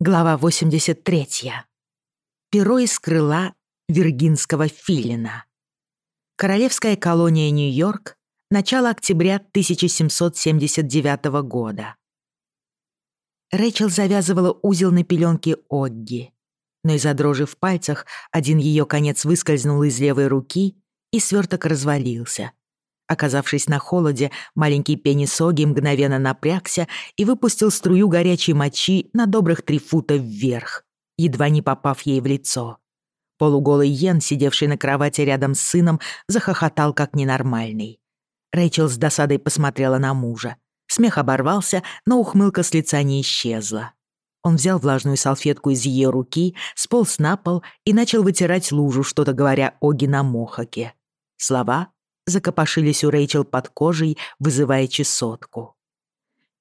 Глава 83. Перо из крыла виргинского филина. Королевская колония Нью-Йорк. Начало октября 1779 года. Рэйчел завязывала узел на пеленке Огги, но из-за дрожи в пальцах один ее конец выскользнул из левой руки, и сверток развалился, Оказавшись на холоде, маленький пенис Оги мгновенно напрягся и выпустил струю горячей мочи на добрых три фута вверх, едва не попав ей в лицо. Полуголый Йен, сидевший на кровати рядом с сыном, захохотал как ненормальный. Рэйчел с досадой посмотрела на мужа. Смех оборвался, но ухмылка с лица не исчезла. Он взял влажную салфетку из ее руки, сполз на пол и начал вытирать лужу, что-то говоря Оги на мохаке. Слова закопошились у Рэйчел под кожей, вызывая чесотку.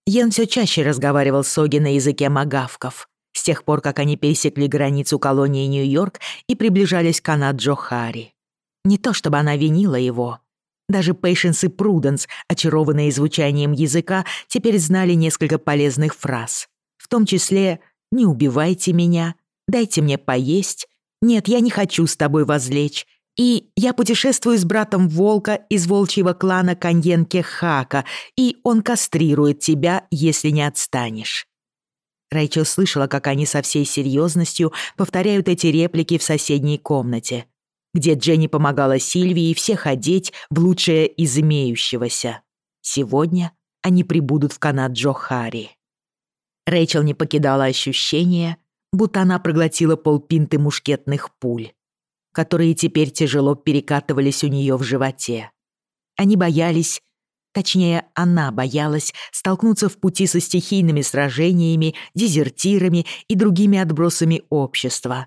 Йен все чаще разговаривал с Оги на языке магавков, с тех пор, как они пересекли границу колонии Нью-Йорк и приближались к Анаджо Хари. Не то чтобы она винила его. Даже Пейшенс и Пруденс, очарованные звучанием языка, теперь знали несколько полезных фраз. В том числе «Не убивайте меня», «Дайте мне поесть», «Нет, я не хочу с тобой возлечь», И я путешествую с братом Волка из волчьего клана Каньенке Хака, и он кастрирует тебя, если не отстанешь». Рэйчел слышала, как они со всей серьезностью повторяют эти реплики в соседней комнате, где Дженни помогала Сильвии всех одеть в лучшее из имеющегося. Сегодня они прибудут в Канаджо Джохари. Рэйчел не покидала ощущение, будто она проглотила полпинты мушкетных пуль которые теперь тяжело перекатывались у нее в животе. Они боялись, точнее, она боялась столкнуться в пути со стихийными сражениями, дезертирами и другими отбросами общества.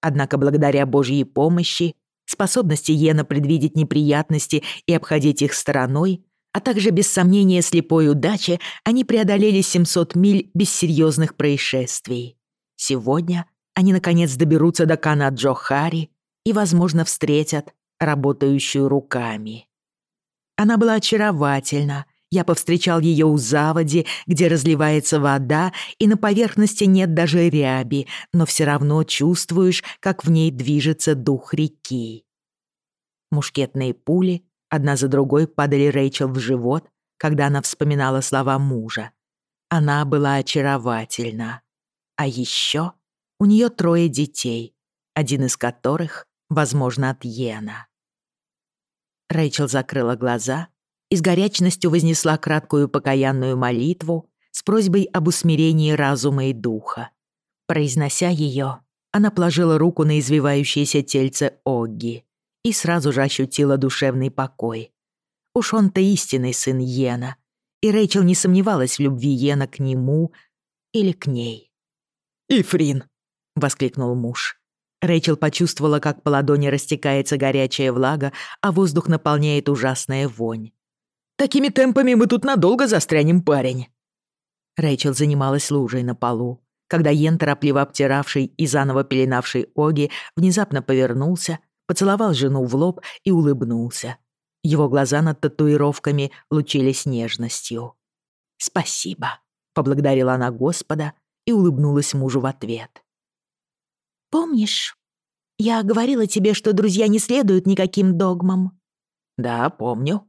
Однако благодаря Божьей помощи, способности Йена предвидеть неприятности и обходить их стороной, а также без сомнения слепой удачи, они преодолели 700 миль без серьезных происшествий. Сегодня они наконец доберутся до Кана Джохари и, возможно, встретят работающую руками. Она была очаровательна. Я повстречал ее у заводи, где разливается вода, и на поверхности нет даже ряби, но все равно чувствуешь, как в ней движется дух реки. Мушкетные пули одна за другой падали Рэйчел в живот, когда она вспоминала слова мужа. Она была очаровательна. А еще у нее трое детей, один из которых возможно, от Йена. Рэйчел закрыла глаза, и с горячностью вознесла краткую покаянную молитву с просьбой об усмирении разума и духа. Произнося ее, она положила руку на извивающееся тельце Огги и сразу же ощутила душевный покой. Уж он-то истинный сын Йена, и Рэйчел не сомневалась в любви Йена к нему или к ней. «Ифрин!» — воскликнул муж. Рэйчел почувствовала, как по ладони растекается горячая влага, а воздух наполняет ужасная вонь. «Такими темпами мы тут надолго застрянем, парень!» Рэйчел занималась лужей на полу, когда Йен, торопливо обтиравший и заново пеленавший Оги, внезапно повернулся, поцеловал жену в лоб и улыбнулся. Его глаза над татуировками лучились нежностью. «Спасибо», — поблагодарила она Господа и улыбнулась мужу в ответ. Помнишь? Я говорила тебе, что друзья не следуют никаким догмам». «Да, помню».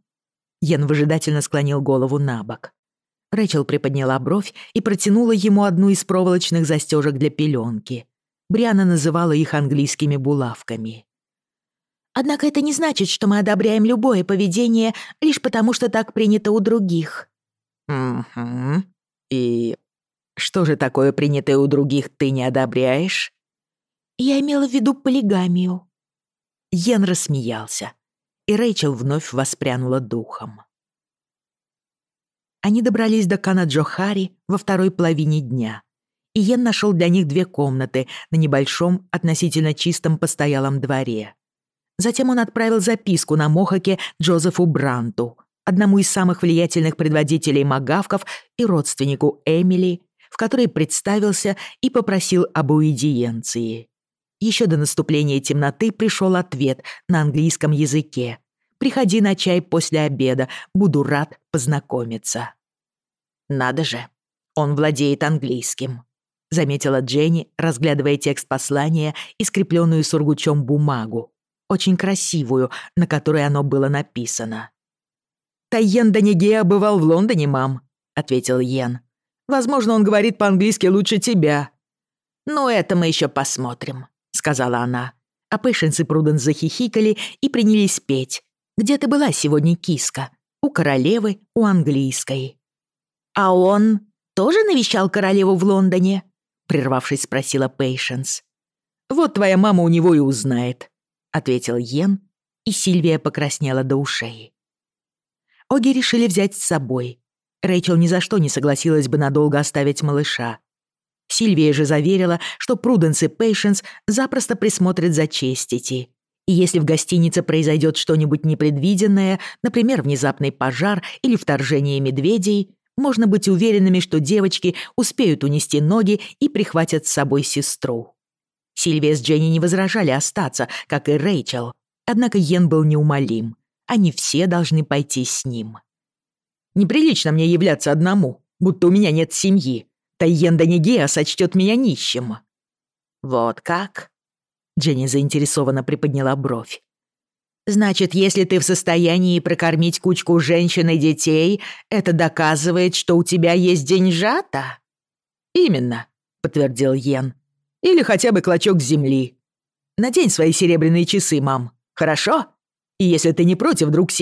Ян выжидательно склонил голову на бок. Рэчел приподняла бровь и протянула ему одну из проволочных застежек для пеленки. Бриана называла их английскими булавками. «Однако это не значит, что мы одобряем любое поведение лишь потому, что так принято у других». «Угу. И что же такое принятое у других ты не одобряешь?» Я имела в виду полигамию». Йен рассмеялся, и Рэйчел вновь воспрянула духом. Они добрались до Канаджохари во второй половине дня, и Йен нашел для них две комнаты на небольшом, относительно чистом постоялом дворе. Затем он отправил записку на Мохаке Джозефу Бранту, одному из самых влиятельных предводителей магавков и родственнику Эмили, в которой представился и попросил об уидиенции еще до наступления темноты пришел ответ на английском языке. «Приходи на чай после обеда, буду рад познакомиться». «Надо же, он владеет английским», — заметила Дженни, разглядывая текст послания и скрепленную сургучом бумагу, очень красивую, на которой оно было написано. «Тайен Данигея бывал в Лондоне, мам», — ответил Йен. «Возможно, он говорит по-английски лучше тебя». «Ну, это мы еще посмотрим», сказала она. А пышенцы Пруден захихикали и принялись петь. Где-то была сегодня киска. У королевы, у английской. «А он тоже навещал королеву в Лондоне?» Прервавшись, спросила Пейшенс. «Вот твоя мама у него и узнает», — ответил Йен, и Сильвия покраснела до ушей. Оги решили взять с собой. Рэйчел ни за что не согласилась бы надолго оставить малыша — Сильвия же заверила, что Пруденс и Пейшенс запросто присмотрят за честити. И если в гостинице произойдет что-нибудь непредвиденное, например, внезапный пожар или вторжение медведей, можно быть уверенными, что девочки успеют унести ноги и прихватят с собой сестру. Сильвия с Дженни не возражали остаться, как и Рэйчел. Однако Йен был неумолим. Они все должны пойти с ним. «Неприлично мне являться одному, будто у меня нет семьи», Тайен Данигеа сочтет меня нищим». «Вот как?» Дженни заинтересованно приподняла бровь. Значит, если ты в состоянии прокормить кучку женщин и детей, это доказывает, что у тебя есть деньжата?» «Именно», — подтвердил Йен. «Или хотя бы клочок земли. Надень свои серебряные часы, мам, хорошо? И если ты не против, друг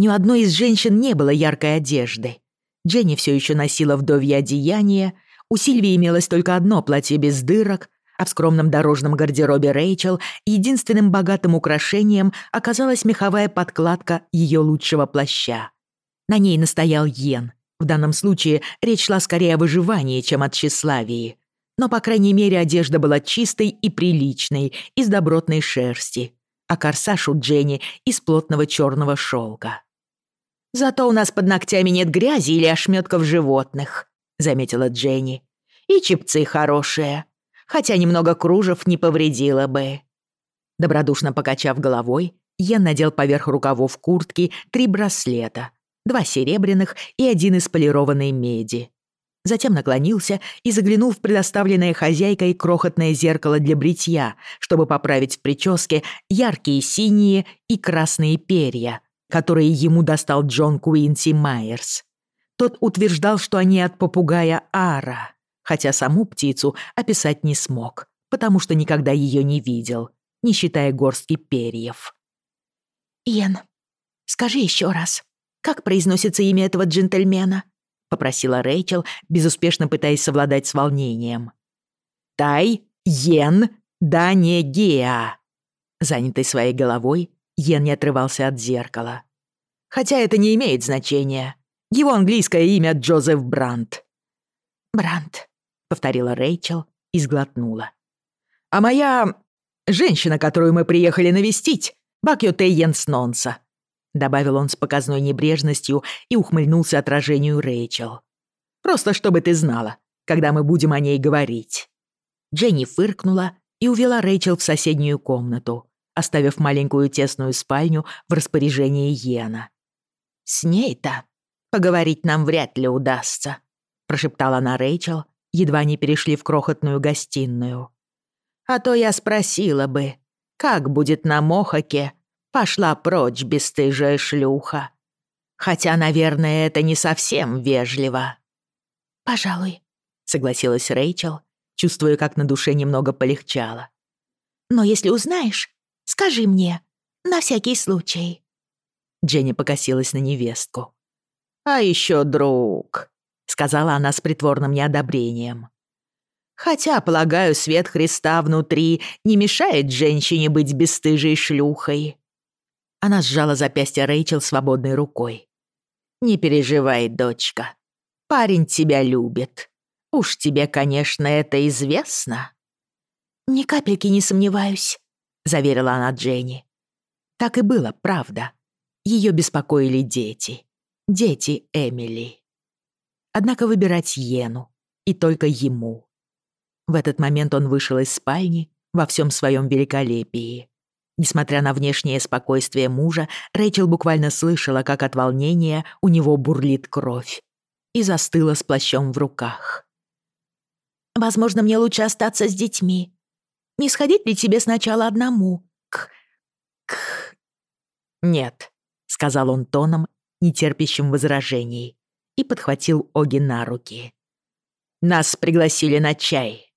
Ни у одной из женщин не было яркой одежды. Дженни все еще носила вдовье одеяние, у Сильвии имелось только одно платье без дырок, а в скромном дорожном гардеробе Рэйчел единственным богатым украшением оказалась меховая подкладка ее лучшего плаща. На ней настоял Йен. В данном случае речь шла скорее о выживании, чем о тщеславии. Но, по крайней мере, одежда была чистой и приличной, из добротной шерсти, а корсаж у Дженни из плотного черного шелка. «Зато у нас под ногтями нет грязи или ошметков животных», — заметила Дженни. «И чипцы хорошие, хотя немного кружев не повредило бы». Добродушно покачав головой, Йен надел поверх рукавов куртки три браслета, два серебряных и один из полированной меди. Затем наклонился и заглянул в предоставленное хозяйкой крохотное зеркало для бритья, чтобы поправить в прическе яркие синие и красные перья — которые ему достал Джон Куинси Майерс. Тот утверждал, что они от попугая Ара, хотя саму птицу описать не смог, потому что никогда ее не видел, не считая горстки перьев. «Иэн, скажи еще раз, как произносится имя этого джентльмена?» — попросила Рэйчел, безуспешно пытаясь совладать с волнением. «Тай, Йен, Дане Геа», — занятый своей головой, Йен не отрывался от зеркала. «Хотя это не имеет значения. Его английское имя Джозеф Брандт». «Брандт», повторила Рэйчел и сглотнула. «А моя... женщина, которую мы приехали навестить, Бакьоте Йенснонса», добавил он с показной небрежностью и ухмыльнулся отражению Рэйчел. «Просто чтобы ты знала, когда мы будем о ней говорить». Дженни фыркнула и увела Рэйчел в соседнюю комнату, оставив маленькую тесную спальню в распоряжении Йена. «С ней-то поговорить нам вряд ли удастся», прошептала она Рэйчел, едва не перешли в крохотную гостиную. «А то я спросила бы, как будет на Мохаке, пошла прочь бесстыжая шлюха. Хотя, наверное, это не совсем вежливо». «Пожалуй», — согласилась Рэйчел, чувствуя, как на душе немного полегчало. «Но если узнаешь, Скажи мне, на всякий случай». Дженни покосилась на невестку. «А еще друг», — сказала она с притворным неодобрением. «Хотя, полагаю, свет Христа внутри не мешает женщине быть бесстыжей шлюхой». Она сжала запястье Рэйчел свободной рукой. «Не переживай, дочка. Парень тебя любит. Уж тебе, конечно, это известно». «Ни капельки не сомневаюсь», заверила она Дженни. Так и было, правда. Ее беспокоили дети. Дети Эмили. Однако выбирать Йену, и только ему. В этот момент он вышел из спальни во всем своем великолепии. Несмотря на внешнее спокойствие мужа, Рэйчел буквально слышала, как от волнения у него бурлит кровь. и застыла с плащом в руках. «Возможно, мне лучше остаться с детьми. Не сходить ли тебе сначала одному? К... К... Нет, сказал он тоном, не терпящим возражений, и подхватил Оги на руки. Нас пригласили на чай.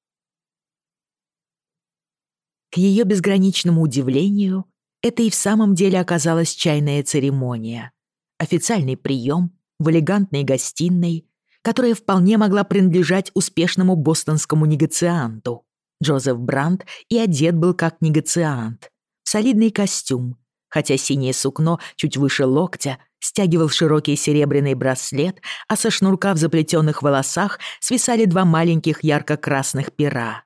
К ее безграничному удивлению, это и в самом деле оказалась чайная церемония. Официальный прием в элегантной гостиной, которая вполне могла принадлежать успешному бостонскому негацианту, Джозеф Брандт и одет был как негациант. Солидный костюм, хотя синее сукно чуть выше локтя стягивал широкий серебряный браслет, а со шнурка в заплетенных волосах свисали два маленьких ярко-красных пера.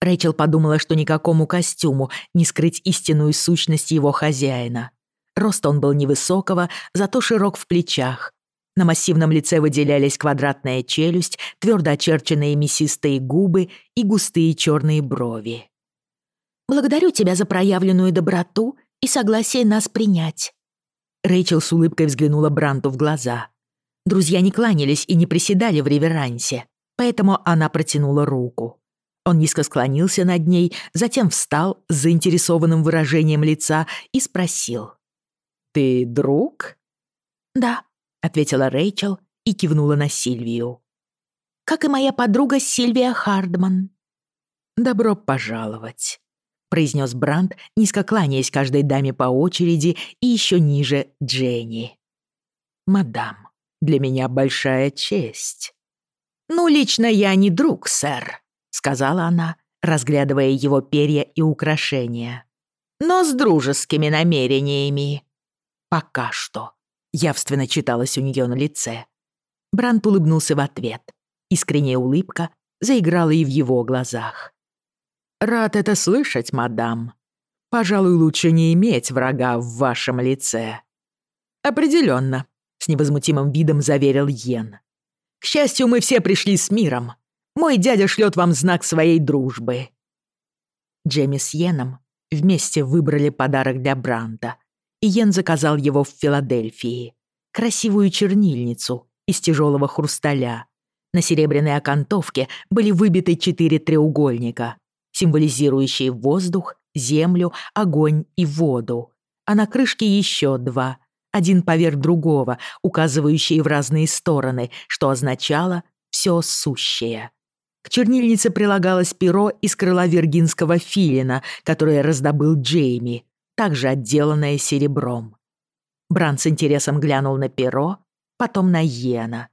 Рэйчел подумала, что никакому костюму не скрыть истинную сущность его хозяина. Рост он был невысокого, зато широк в плечах. На массивном лице выделялись квадратная челюсть, твердо очерченные мясистые губы и густые черные брови. «Благодарю тебя за проявленную доброту и согласие нас принять». Рэйчел с улыбкой взглянула Бранту в глаза. Друзья не кланялись и не приседали в реверансе, поэтому она протянула руку. Он низко склонился над ней, затем встал с заинтересованным выражением лица и спросил. «Ты друг?» «Да», ответила Рэйчел и кивнула на Сильвию. «Как и моя подруга Сильвия Хардман». «Добро пожаловать», — произнес Бранд, низко кланяясь каждой даме по очереди и еще ниже Дженни. «Мадам, для меня большая честь». «Ну, лично я не друг, сэр», — сказала она, разглядывая его перья и украшения. «Но с дружескими намерениями. Пока что», явственно читалось у нее на лице. Брант улыбнулся в ответ. Искренняя улыбка заиграла и в его глазах. «Рад это слышать, мадам. Пожалуй, лучше не иметь врага в вашем лице». Определенно, с невозмутимым видом заверил Йен. «К счастью, мы все пришли с миром. Мой дядя шлет вам знак своей дружбы». Джемми с Йеном вместе выбрали подарок для Бранда — Бранта, и Йен заказал его в Филадельфии. Красивую чернильницу из тяжелого хрусталя. На серебряной окантовке были выбиты четыре треугольника, символизирующие воздух, землю, огонь и воду, а на крышке еще два, один поверх другого, указывающие в разные стороны, что означало «все сущее». К чернильнице прилагалось перо из крыла виргинского филина, которое раздобыл Джейми, также отделанное серебром. Бран с интересом глянул на перо, потом на Йена.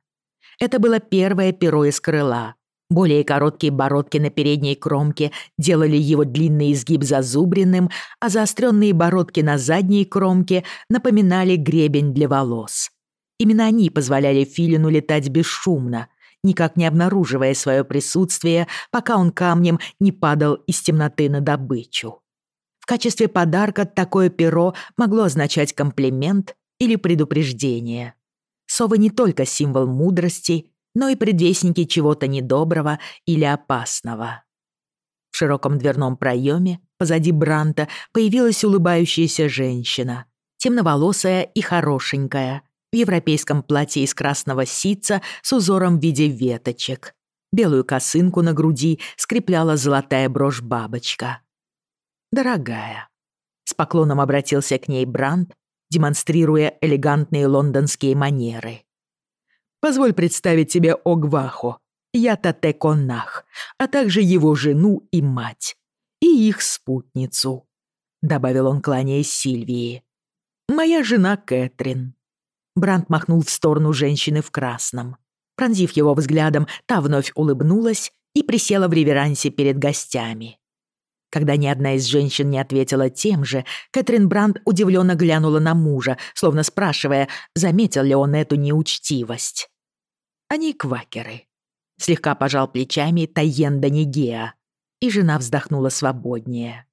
Это было первое перо из крыла. Более короткие бородки на передней кромке делали его длинный изгиб зазубренным, а заостренные бородки на задней кромке напоминали гребень для волос. Именно они позволяли Филину летать бесшумно, никак не обнаруживая свое присутствие, пока он камнем не падал из темноты на добычу. В качестве подарка такое перо могло означать комплимент или предупреждение. Сова не только символ мудрости, но и предвестники чего-то недоброго или опасного. В широком дверном проеме позади Бранта появилась улыбающаяся женщина, темноволосая и хорошенькая, в европейском платье из красного ситца с узором в виде веточек. Белую косынку на груди скрепляла золотая брошь-бабочка дорогая». С поклоном обратился к ней Бранд, демонстрируя элегантные лондонские манеры. «Позволь представить тебе Огваху, Ятате Коннах, а также его жену и мать, и их спутницу», — добавил он, кланяясь Сильвии. «Моя жена Кэтрин». Бранд махнул в сторону женщины в красном. Пронзив его взглядом, та вновь улыбнулась и присела в реверансе перед гостями когда ни одна из женщин не ответила тем же, Кэтрин Бранд удивленно глянула на мужа, словно спрашивая, заметил ли он эту неучтивость. «Они квакеры», — слегка пожал плечами Тайен Данигеа, и жена вздохнула свободнее.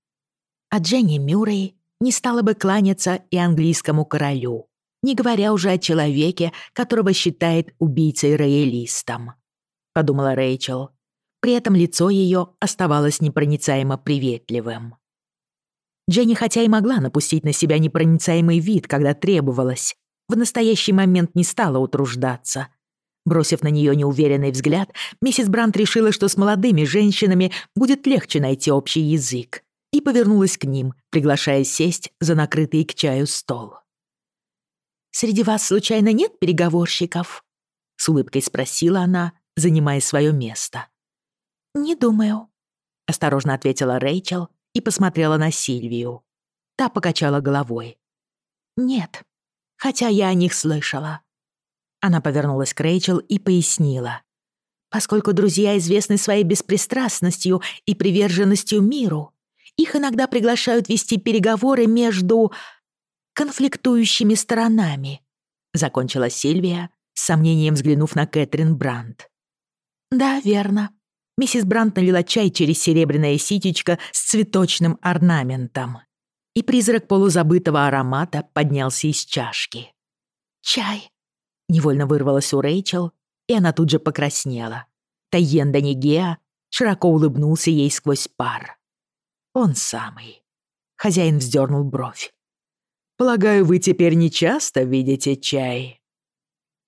А Дженни Мюррей не стала бы кланяться и английскому королю, не говоря уже о человеке, которого считает убийцей-роялистом, — подумала Рэйчел, При этом лицо ее оставалось непроницаемо приветливым. Дженни хотя и могла напустить на себя непроницаемый вид, когда требовалось, в настоящий момент не стала утруждаться. Бросив на нее неуверенный взгляд, миссис Брант решила, что с молодыми женщинами будет легче найти общий язык, и повернулась к ним, приглашая сесть за накрытый к чаю стол. «Среди вас, случайно, нет переговорщиков?» — с улыбкой спросила она, занимая свое место. «Не думаю», — осторожно ответила Рэйчел и посмотрела на Сильвию. Та покачала головой. «Нет, хотя я о них слышала». Она повернулась к Рэйчел и пояснила. «Поскольку друзья известны своей беспристрастностью и приверженностью миру, их иногда приглашают вести переговоры между конфликтующими сторонами», закончила Сильвия, с сомнением взглянув на Кэтрин Брандт. «Да, верно». Миссис Брандт налила чай через серебряное ситечко с цветочным орнаментом. И призрак полузабытого аромата поднялся из чашки. «Чай!» — невольно вырвалась у Рэйчел, и она тут же покраснела. Тайен Данигеа широко улыбнулся ей сквозь пар. Он самый. Хозяин вздернул бровь. «Полагаю, вы теперь не часто видите чай?»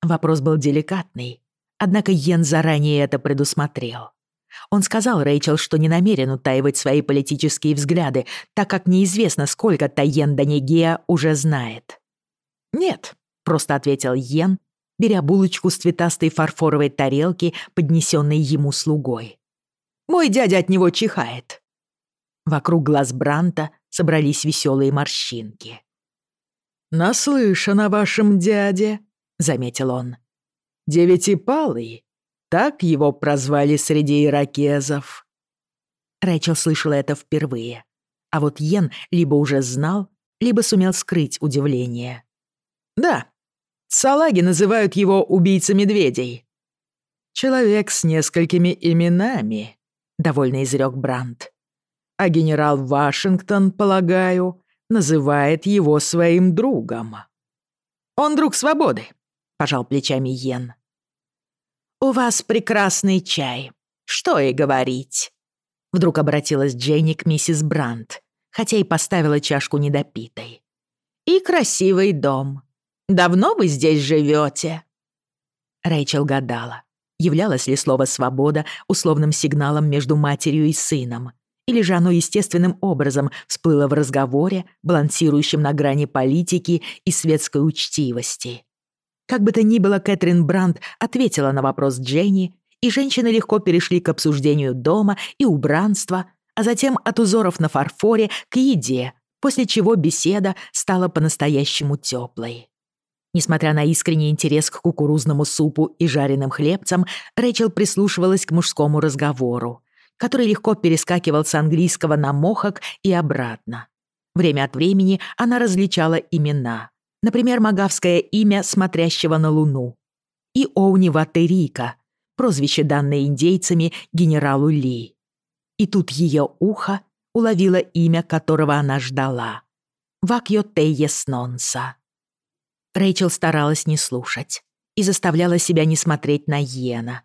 Вопрос был деликатный, однако Йен заранее это предусмотрел. Он сказал Рэйчел, что не намерен утаивать свои политические взгляды, так как неизвестно, сколько Тайен Данегия уже знает. «Нет», — просто ответил Йен, беря булочку с цветастой фарфоровой тарелки, поднесенной ему слугой. «Мой дядя от него чихает». Вокруг глаз Бранта собрались веселые морщинки. «Наслышан о вашем дяде», — заметил он. «Девятипалый так его прозвали среди иракезов. Рэйчел слышала это впервые. А вот Йен либо уже знал, либо сумел скрыть удивление. «Да, салаги называют его убийцей медведей». «Человек с несколькими именами», — довольно изрек Брандт. «А генерал Вашингтон, полагаю, называет его своим другом». «Он друг свободы», — пожал плечами Йен. «У вас прекрасный чай. Что и говорить». Вдруг обратилась Дженни к миссис Брандт, хотя и поставила чашку недопитой. «И красивый дом. Давно вы здесь живете?» Рэйчел гадала, являлось ли слово «свобода» условным сигналом между матерью и сыном, или же оно естественным образом всплыло в разговоре, балансирующем на грани политики и светской учтивости. Как бы то ни было, Кэтрин Бранд ответила на вопрос Дженни, и женщины легко перешли к обсуждению дома и убранства, а затем от узоров на фарфоре к еде, после чего беседа стала по-настоящему теплой. Несмотря на искренний интерес к кукурузному супу и жареным хлебцам, Рэйчел прислушивалась к мужскому разговору, который легко перескакивал с английского на мохок и обратно. Время от времени она различала имена. Например, магавское имя смотрящего на Луну. И Оунива Терика, прозвище, данное индейцами генералу Ли. И тут ее ухо уловило имя, которого она ждала. Вакьо Тейес Нонса. Рэйчел старалась не слушать и заставляла себя не смотреть на Йена.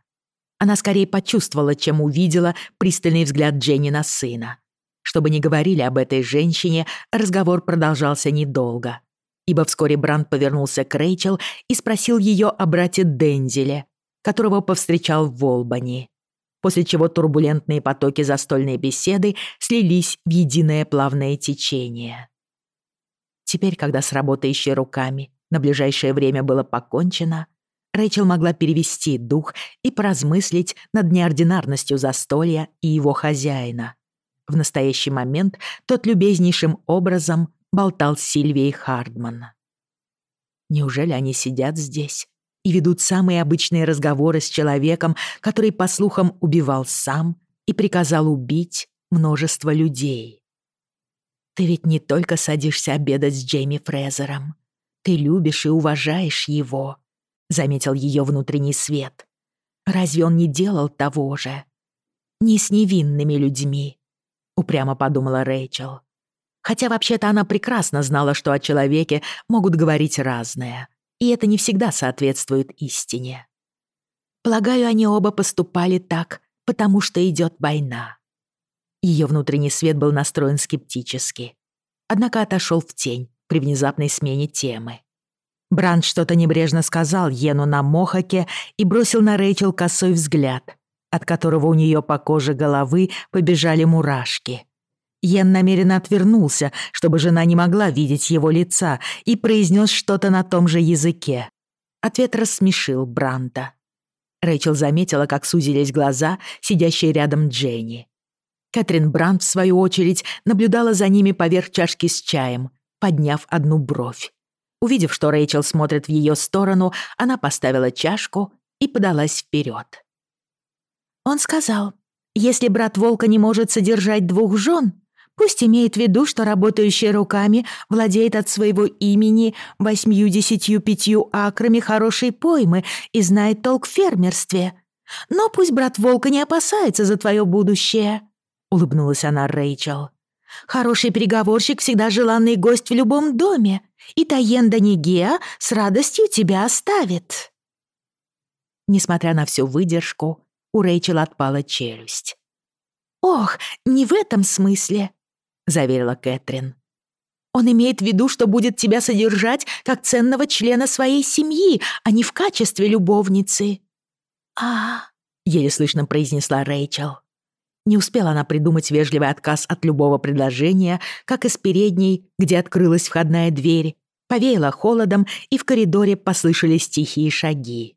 Она скорее почувствовала, чем увидела пристальный взгляд Дженни на сына. Чтобы не говорили об этой женщине, разговор продолжался недолго — ибо вскоре Бранд повернулся к Рэйчел и спросил ее о брате Дензеле, которого повстречал в Волбани. После чего турбулентные потоки застольной беседы слились в единое плавное течение. Теперь, когда с работающей руками на ближайшее время было покончено, Рэйчел могла перевести дух и поразмыслить над неординарностью застолья и его хозяина. В настоящий момент тот любезнейшим образом болтал с Сильвией Хардман. Неужели они сидят здесь и ведут самые обычные разговоры с человеком, который, по слухам, убивал сам и приказал убить множество людей? Ты ведь не только садишься обедать с Джейми Фрезером. Ты любишь и уважаешь его, заметил ее внутренний свет. Разве он не делал того же? Не с невинными людьми, упрямо подумала Рэйчел. Хотя вообще-то она прекрасно знала, что о человеке могут говорить разное, и это не всегда соответствует истине. Полагаю, они оба поступали так, потому что идет война. Ее внутренний свет был настроен скептически, однако отошел в тень при внезапной смене темы. Бранд что-то небрежно сказал Йену на Мохаке и бросил на Рэйчел косой взгляд, от которого у нее по коже головы побежали мурашки — Йен намеренно отвернулся, чтобы жена не могла видеть его лица, и произнес что-то на том же языке. Ответ рассмешил Бранта. Рэйчел заметила, как сузились глаза, сидящие рядом Дженни. Кэтрин Брандт, в свою очередь, наблюдала за ними поверх чашки с чаем, подняв одну бровь. Увидев, что Рэйчел смотрит в ее сторону, она поставила чашку и подалась вперед. Он сказал, если брат Волка не может содержать двух жен, Пусть имеет в виду, что работающий руками владеет от своего имени восьмью-десятью пятью акрами хорошей поймы и знает толк в фермерстве. Но пусть брат Волка не опасается за твое будущее», — улыбнулась она Рэйчел. «Хороший переговорщик всегда желанный гость в любом доме, и Таенда Нигеа с радостью тебя оставит». Несмотря на всю выдержку, у Рэйчел отпала челюсть. «Ох, не в этом смысле. заверила Кэтрин. «Он имеет в виду, что будет тебя содержать как ценного члена своей семьи, а не в качестве любовницы». «А...» — еле слышно произнесла Рэйчел. Не успела она придумать вежливый отказ от любого предложения, как из передней, где открылась входная дверь, повеяло холодом, и в коридоре послышались тихие шаги.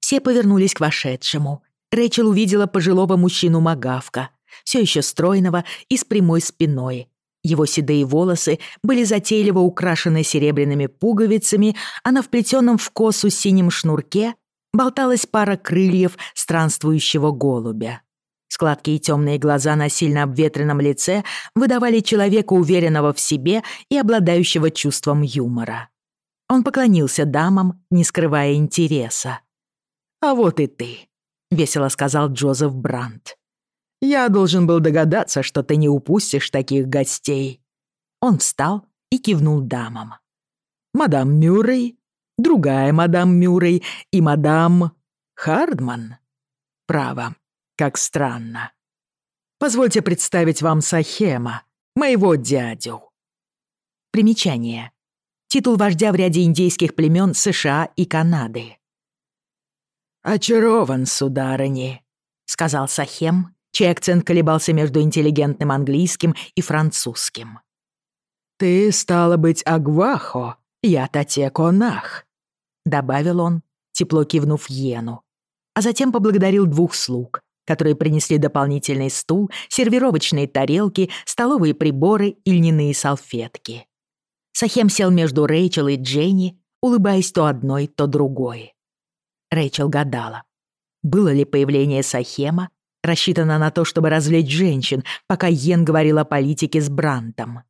Все повернулись к вошедшему. Рэйчел увидела пожилого мужчину Магавка, все еще стройного и с прямой спиной. Его седые волосы были затейливо украшены серебряными пуговицами, а на вплетенном в косу синем шнурке болталась пара крыльев странствующего голубя. Складки и темные глаза на сильно обветренном лице выдавали человека, уверенного в себе и обладающего чувством юмора. Он поклонился дамам, не скрывая интереса. «А вот и ты», — весело сказал Джозеф Брандт. Я должен был догадаться, что ты не упустишь таких гостей». Он встал и кивнул дамам. «Мадам Мюррей, другая мадам Мюррей и мадам Хардман?» «Право, как странно. Позвольте представить вам Сахема, моего дядю». Примечание. Титул вождя в ряде индейских племен США и Канады. «Очарован, сударыни», — сказал Сахем чей акцент колебался между интеллигентным английским и французским. «Ты, стала быть, Агвахо, я Татеконах», — добавил он, тепло кивнув Йену, а затем поблагодарил двух слуг, которые принесли дополнительный стул, сервировочные тарелки, столовые приборы и льняные салфетки. Сахем сел между Рэйчел и Дженни, улыбаясь то одной, то другой. Рэйчел гадала, было ли появление Сахема рассчитана на то, чтобы развлечь женщин, пока Йен говорил о политике с Брантом.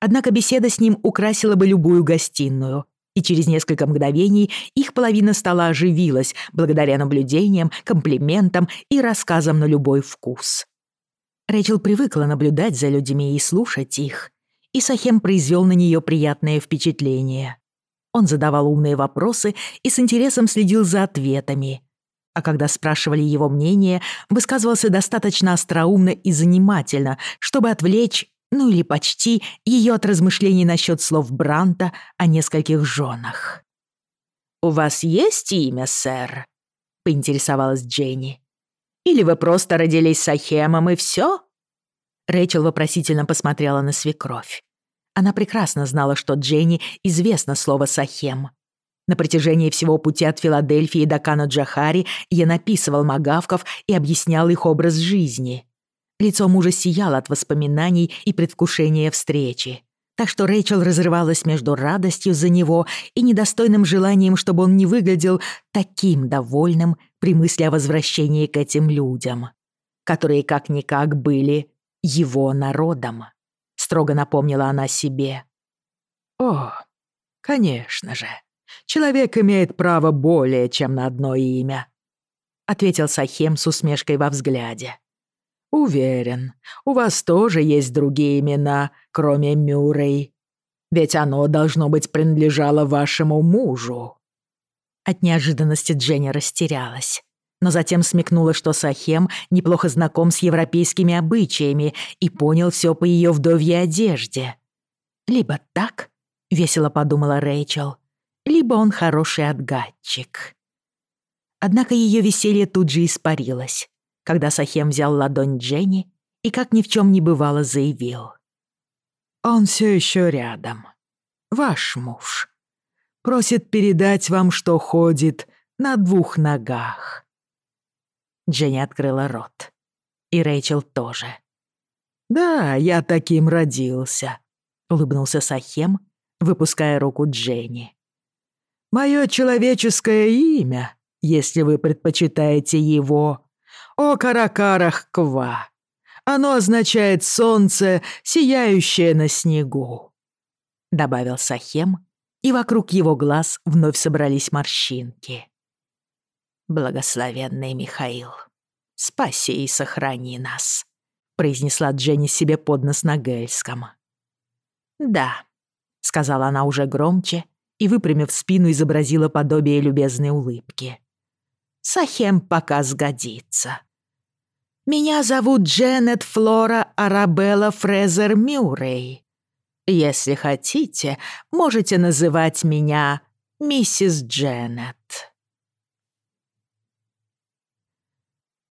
Однако беседа с ним украсила бы любую гостиную, и через несколько мгновений их половина стола оживилась благодаря наблюдениям, комплиментам и рассказам на любой вкус. Рэчел привыкла наблюдать за людьми и слушать их, и Сахем произвел на нее приятное впечатление. Он задавал умные вопросы и с интересом следил за ответами, А когда спрашивали его мнение, высказывался достаточно остроумно и занимательно, чтобы отвлечь, ну или почти, ее от размышлений насчет слов Бранта о нескольких женах. «У вас есть имя, сэр?» — поинтересовалась Дженни. «Или вы просто родились с Ахемом и все?» Рэйчел вопросительно посмотрела на свекровь. Она прекрасно знала, что Дженни известно слово «сахем». На протяжении всего пути от Филадельфии до Канаджахари я написывал Магавков и объяснял их образ жизни. Лицо мужа сияло от воспоминаний и предвкушения встречи. Так что Рэйчел разрывалась между радостью за него и недостойным желанием, чтобы он не выглядел таким довольным при мысли о возвращении к этим людям, которые как-никак были его народом, — строго напомнила она себе. «О, конечно же», Человек имеет право более чем на одно имя», — ответил Сахем с усмешкой во взгляде. «Уверен, у вас тоже есть другие имена, кроме Мюррей. Ведь оно, должно быть, принадлежало вашему мужу». От неожиданности Дженни растерялась, но затем смекнула, что Сахем неплохо знаком с европейскими обычаями и понял все по ее вдовье одежде. «Либо так», — весело подумала Рэйчел, — либо он хороший отгадчик. Однако ее веселье тут же испарилось, когда Сахем взял ладонь Дженни и, как ни в чем не бывало, заявил. «Он все еще рядом. Ваш муж. Просит передать вам, что ходит на двух ногах». Дженни открыла рот. И Рэйчел тоже. «Да, я таким родился», — улыбнулся Сахем, выпуская руку Дженни. Мое человеческое имя, если вы предпочитаете его, о Каракарах Ква. Оно означает солнце, сияющее на снегу», — добавил Сахем, и вокруг его глаз вновь собрались морщинки. «Благословенный Михаил, спаси и сохрани нас», — произнесла Дженни себе под нос на гельском. «Да», — сказала она уже громче и, выпрямив спину, изобразила подобие любезной улыбки. «Сахем пока сгодится». «Меня зовут Дженнет Флора Арабелла Фрезер Мюррей. Если хотите, можете называть меня миссис Дженнет».